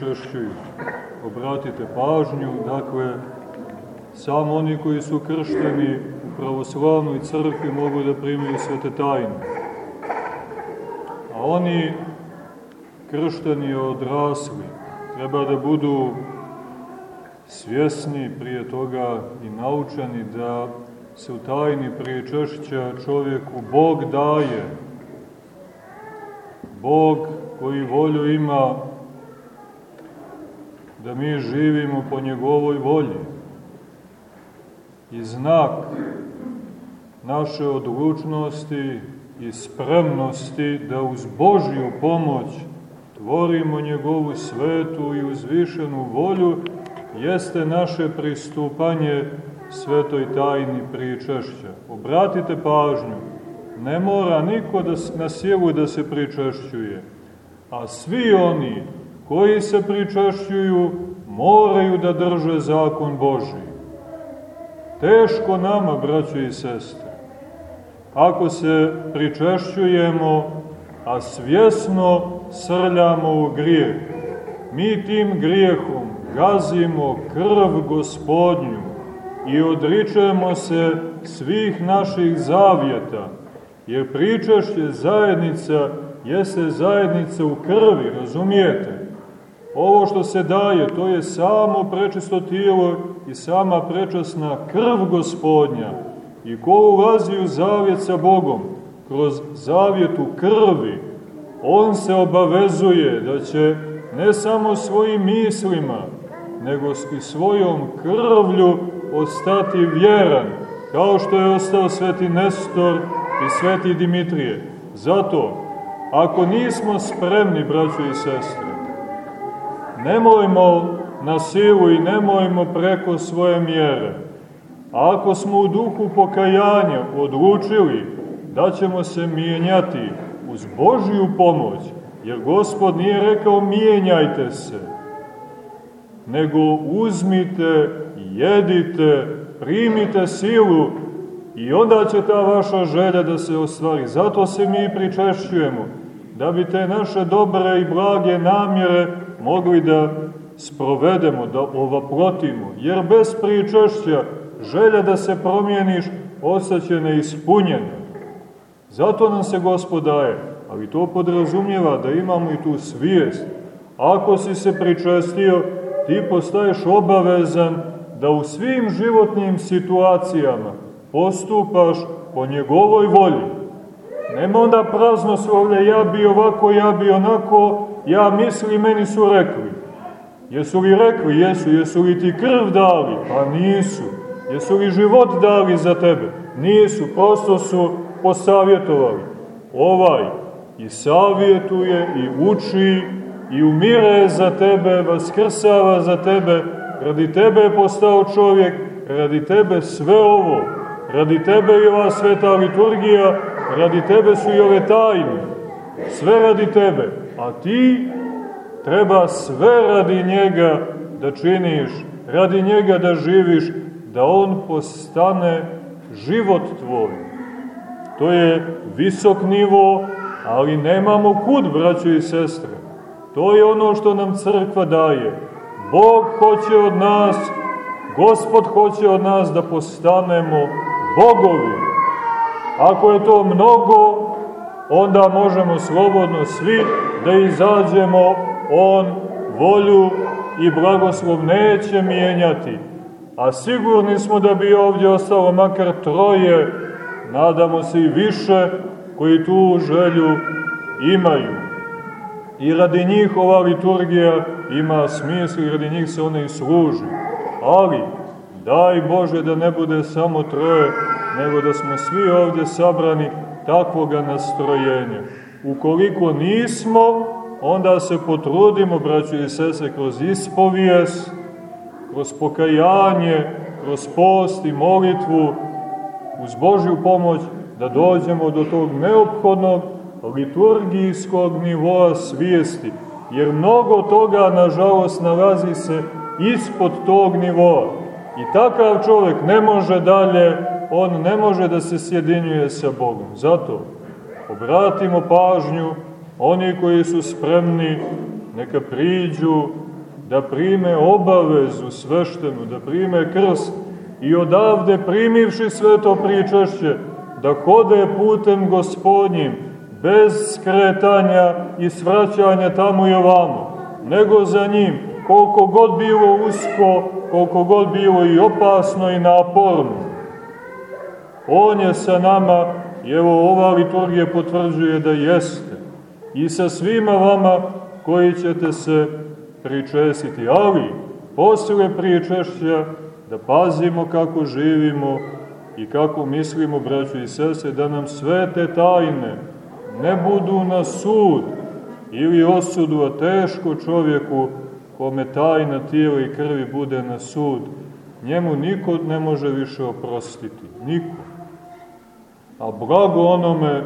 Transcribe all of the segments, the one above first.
češćuju. Obratite pažnju, dakle, samo oni koji su kršteni u pravoslavnoj crkvi mogu da primaju svete tajne. A oni kršteni odrasli treba da budu svjesni prije toga i naučeni da se u tajni češća čovjeku Bog daje. Bog koji volju ima da mi živimo po njegovoj volji. I znak naše odlučnosti i spremnosti da uz Božju pomoć tvorimo njegovu svetu i uzvišenu volju, jeste naše pristupanje svetoj tajni pričešća. Obratite pažnju, ne mora niko da, na silu da se pričešćuje, a svi oni koji se pričašćuju moraju da drže zakon Boži. Teško nama, braćo i sestre, ako se pričašćujemo, a svjesno srljamo u grijeh. Mi tim grijehom gazimo krv gospodnju i odričemo se svih naših zavjeta, jer pričašće zajednica jeste zajednica u krvi, razumijete? Ovo što se daje, to je samo prečisto tijelo i sama prečasna krv gospodnja. I ko ulazi u zavjet sa Bogom, kroz zavjet u krvi, on se obavezuje da će ne samo svojim mislima, nego i svojom krvlju ostati vjeran, kao što je ostao sveti Nestor i sveti Dimitrije. Zato, ako nismo spremni, braćo i sestre, Nemojmo na silu i nemojmo preko svoje mjere. A ako smo u duhu pokajanja odlučili da ćemo se mijenjati uz Božju pomoć, jer Gospod nije rekao mijenjajte se, nego uzmite, jedite, primite silu i onda će ta vaša želja da se ostvari. Zato se mi pričešćujemo, da bi te naše dobre i blage namjere mogli da sprovedemo, da ovaprotimo, jer bez pričešća želja da se promijeniš ostaće neispunjena. Zato nam se Gospod daje, ali to podrazumijeva da imamo i tu svijest. Ako si se pričestio, ti postaješ obavezan da u svim životnim situacijama postupaš po njegovoj volji. Nema onda prazno slovlje, ja bi ovako, ja bi onako, ja mislim, meni su rekli. Jesu li rekli? Jesu. Jesu li ti krv dali? Pa nisu. Jesu li život dali za tebe? Nisu. Prosto su posavjetovali. Ovaj i savjetuje i uči i umire za tebe, vaskrsava za tebe, radi tebe je postao čovjek, radi tebe sve ovo, radi tebe je ova sveta liturgija, radi tebe su i ove tajne, sve radi tebe, a ti treba sve radi njega da činiš, radi njega da živiš, da on postane život tvoj. To je visok nivo, ali nemamo kud, braćo i sestre. To je ono što nam crkva daje. Bog hoće od nas, Gospod hoće od nas da postanemo bogovi. Ako je to mnogo, onda možemo slobodno svi da izađemo, on volju i blagoslov neće mijenjati. A sigurni smo da bi ovdje ostalo makar troje, nadamo se i više, koji tu želju imaju. I radi njih ova liturgija ima smisla i radi njih se ona i služi. Ali, daj Bože da ne bude samo troje, nego da smo svi ovdje sabrani takvoga nastrojenja. Ukoliko nismo, onda se potrudimo, braćo i sese, kroz ispovijest, kroz pokajanje, kroz post i molitvu, uz Božju pomoć, da dođemo do tog neophodnog liturgijskog nivoa svijesti. Jer mnogo toga, nažalost, nalazi se ispod tog nivoa. I takav čovjek ne može dalje on ne može da se sjedinjuje sa Bogom. Zato obratimo pažnju, oni koji su spremni, neka priđu da prime obavezu sveštenu, da prime krst i odavde primivši sveto pričašće, da hode putem gospodnjim, bez skretanja i svraćanja tamo i ovamo, nego za njim, koliko god bilo usko, koliko god bilo i opasno i naporno. On je sa nama i evo ova liturgija potvrđuje da jeste. I sa svima vama koji ćete se pričestiti, ali posle pričešća da pazimo kako živimo i kako mislimo, braćo i sese, da nam sve te tajne ne budu na sud ili osudu, a teško čovjeku kome tajna tijela i krvi bude na sud, njemu niko ne može više oprostiti, niko. A blago onome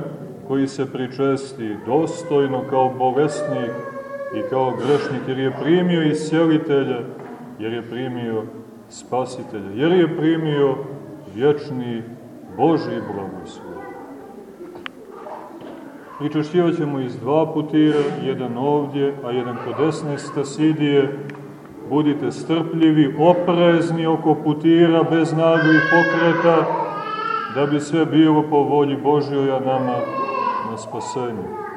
koji se pričesti dostojno kao bolesnik i kao grešnik, jer je primio iscelitelja, jer je primio spasitelja, jer je primio vječni Boži blagoslov. Pričašćivat ćemo iz dva putira, jedan ovdje, a jedan kod desne stasidije. Budite strpljivi, oprezni oko putira, bez naglih pokreta, da bi sve bilo po volji Božjoj, a nama na spasenju.